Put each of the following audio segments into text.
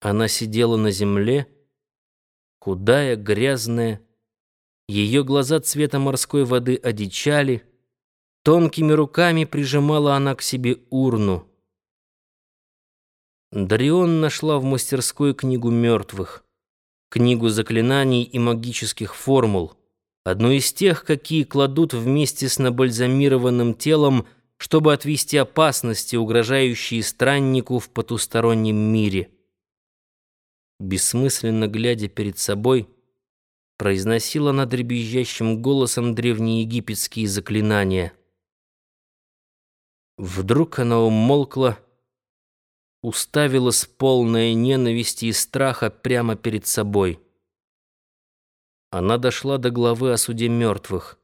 Она сидела на земле, худая, грязная, ее глаза цвета морской воды одичали, тонкими руками прижимала она к себе урну. Дарион нашла в мастерской книгу мертвых, книгу заклинаний и магических формул, одну из тех, какие кладут вместе с набальзамированным телом, чтобы отвести опасности, угрожающие страннику в потустороннем мире бессмысленно глядя перед собой, произносила над дребезжащим голосом древнеегипетские заклинания. Вдруг она умолкла, уставилась полная ненависти и страха прямо перед собой. Она дошла до главы о суде мертвых.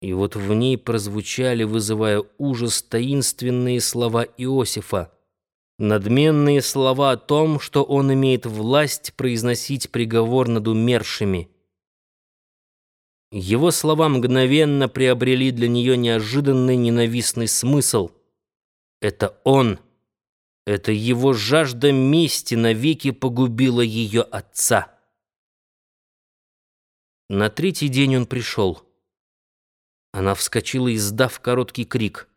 И вот в ней прозвучали, вызывая ужас, таинственные слова Иосифа — надменные слова о том, что он имеет власть произносить приговор над умершими. Его слова мгновенно приобрели для нее неожиданный ненавистный смысл. Это он, это его жажда мести навеки погубила ее отца. На третий день он пришел. Она вскочила, издав короткий крик —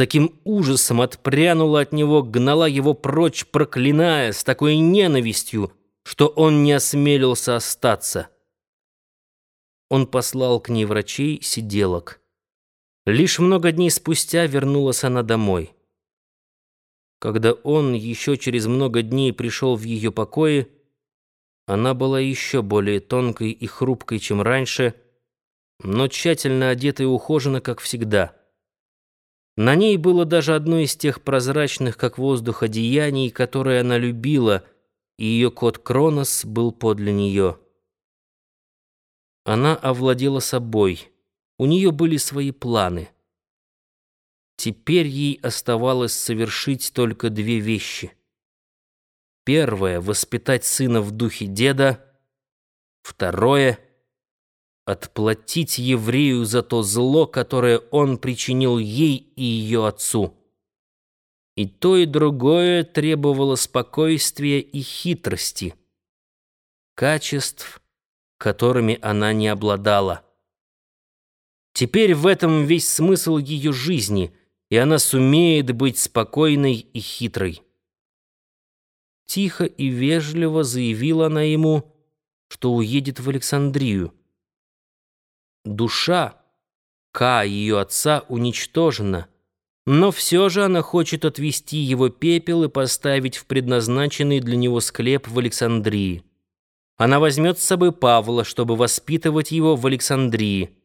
таким ужасом отпрянула от него, гнала его прочь, проклиная, с такой ненавистью, что он не осмелился остаться. Он послал к ней врачей, сиделок. Лишь много дней спустя вернулась она домой. Когда он еще через много дней пришел в ее покои, она была еще более тонкой и хрупкой, чем раньше, но тщательно одета и ухожена, как всегда — на ней было даже одно из тех прозрачных, как воздух, одеяний, которые она любила, и ее кот Кронос был подле нее. Она овладела собой. У нее были свои планы. Теперь ей оставалось совершить только две вещи. Первое — воспитать сына в духе деда. Второе — отплатить еврею за то зло, которое он причинил ей и ее отцу. И то, и другое требовало спокойствия и хитрости, качеств, которыми она не обладала. Теперь в этом весь смысл ее жизни, и она сумеет быть спокойной и хитрой. Тихо и вежливо заявила она ему, что уедет в Александрию. Душа К ее отца уничтожена, но все же она хочет отвести его пепел и поставить в предназначенный для него склеп в Александрии. Она возьмет с собой Павла, чтобы воспитывать его в Александрии.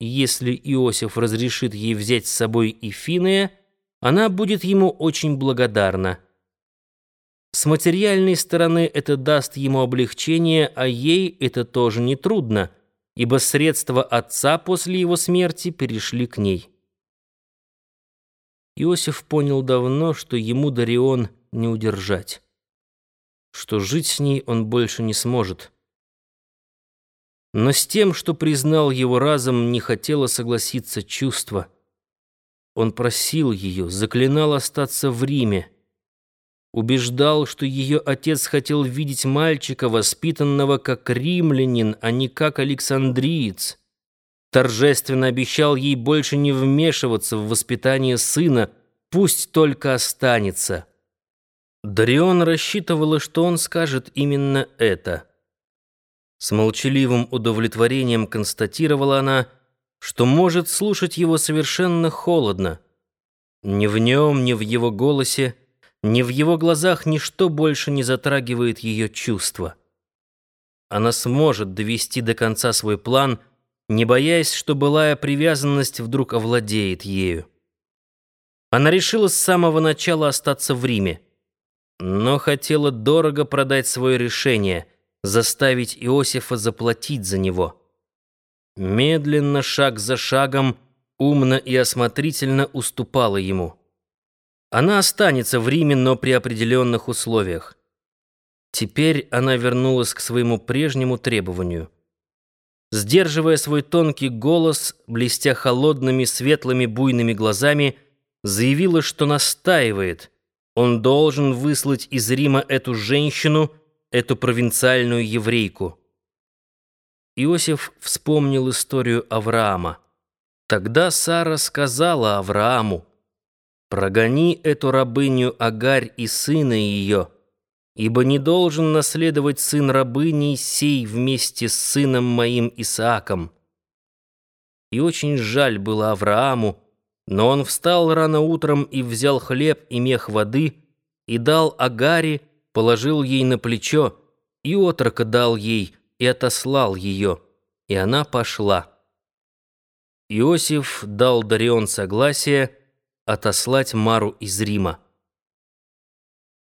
Если Иосиф разрешит ей взять с собой и Финия, она будет ему очень благодарна. С материальной стороны это даст ему облегчение, а ей это тоже не трудно — ибо средства отца после его смерти перешли к ней. Иосиф понял давно, что ему Дарион не удержать, что жить с ней он больше не сможет. Но с тем, что признал его разом, не хотело согласиться чувство. Он просил ее, заклинал остаться в Риме убеждал, что ее отец хотел видеть мальчика, воспитанного как римлянин, а не как александриец. Торжественно обещал ей больше не вмешиваться в воспитание сына, пусть только останется. Дарион рассчитывала, что он скажет именно это. С молчаливым удовлетворением констатировала она, что может слушать его совершенно холодно. Ни в нем, ни в его голосе ни в его глазах ничто больше не затрагивает ее чувства. Она сможет довести до конца свой план, не боясь, что былая привязанность вдруг овладеет ею. Она решила с самого начала остаться в Риме, но хотела дорого продать свое решение, заставить Иосифа заплатить за него. Медленно, шаг за шагом, умно и осмотрительно уступала ему. Она останется в Риме, но при определенных условиях. Теперь она вернулась к своему прежнему требованию. Сдерживая свой тонкий голос, блестя холодными, светлыми, буйными глазами, заявила, что настаивает, он должен выслать из Рима эту женщину, эту провинциальную еврейку. Иосиф вспомнил историю Авраама. Тогда Сара сказала Аврааму, «Прогони эту рабыню Агарь и сына ее, ибо не должен наследовать сын рабыни сей вместе с сыном моим Исааком». И очень жаль было Аврааму, но он встал рано утром и взял хлеб и мех воды, и дал Агаре, положил ей на плечо, и отрока дал ей, и отослал ее, и она пошла. Иосиф дал Дарион согласие отослать Мару из Рима.